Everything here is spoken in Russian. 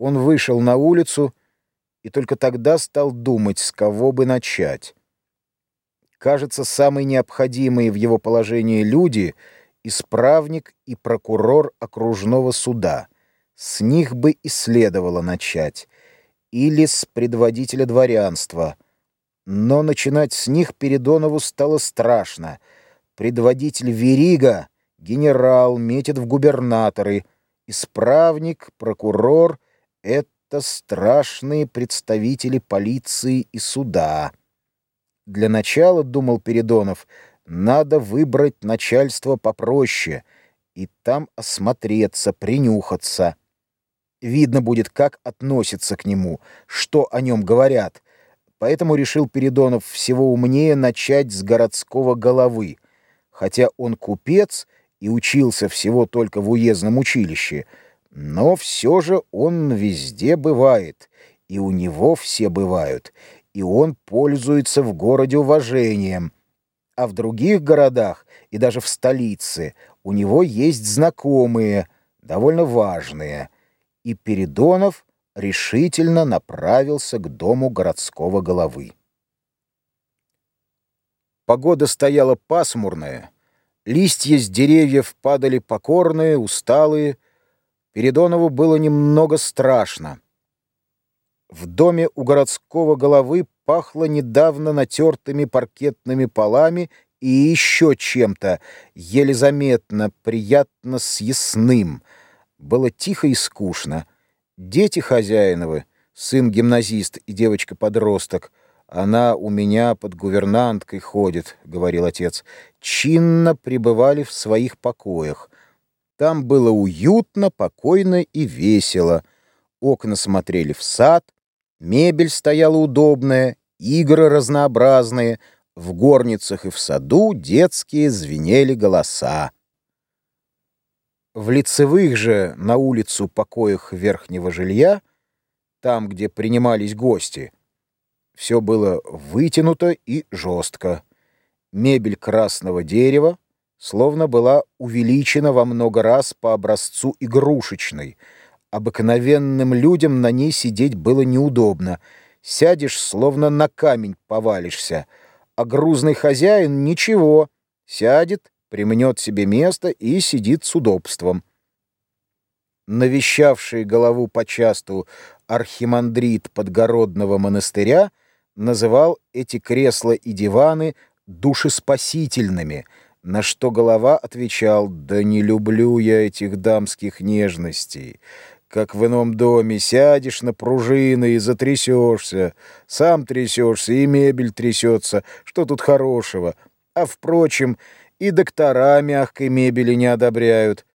Он вышел на улицу и только тогда стал думать, с кого бы начать. Кажется, самые необходимые в его положении люди — исправник и прокурор окружного суда. С них бы и следовало начать. Или с предводителя дворянства. Но начинать с них Передонову стало страшно. Предводитель Верига, генерал, метит в губернаторы. Исправник, прокурор — это страшные представители полиции и суда. Для начала, думал Передонов, надо выбрать начальство попроще и там осмотреться, принюхаться. Видно будет, как относятся к нему, что о нем говорят. Поэтому решил Передонов всего умнее начать с городского головы. Хотя он купец и учился всего только в уездном училище, но все же он везде бывает, и у него все бывают, и он пользуется в городе уважением. А в других городах и даже в столице у него есть знакомые, довольно важные. И Передонов решительно направился к дому городского головы. Погода стояла пасмурная, листья с деревьев падали покорные, усталые. Передонову было немного страшно. В доме у городского головы пахло недавно натертыми паркетными полами и еще чем-то, еле заметно, приятно съестным. Было тихо и скучно. Дети хозяиновы, сын-гимназист и девочка-подросток, она у меня под гувернанткой ходит, — говорил отец, — чинно пребывали в своих покоях. Там было уютно, покойно и весело. Окна смотрели в сад — Мебель стояла удобная, игры разнообразные, в горницах и в саду детские звенели голоса. В лицевых же на улицу покоях верхнего жилья, там, где принимались гости, все было вытянуто и жестко. Мебель красного дерева словно была увеличена во много раз по образцу игрушечной — Обыкновенным людям на ней сидеть было неудобно. Сядешь, словно на камень повалишься. А грузный хозяин ничего. Сядет, примнет себе место и сидит с удобством. Навещавший голову почасту архимандрит подгородного монастыря называл эти кресла и диваны душеспасительными, на что голова отвечал «Да не люблю я этих дамских нежностей» как в ином доме, сядешь на пружины и затрясешься. Сам трясешься, и мебель трясется. Что тут хорошего? А, впрочем, и доктора мягкой мебели не одобряют.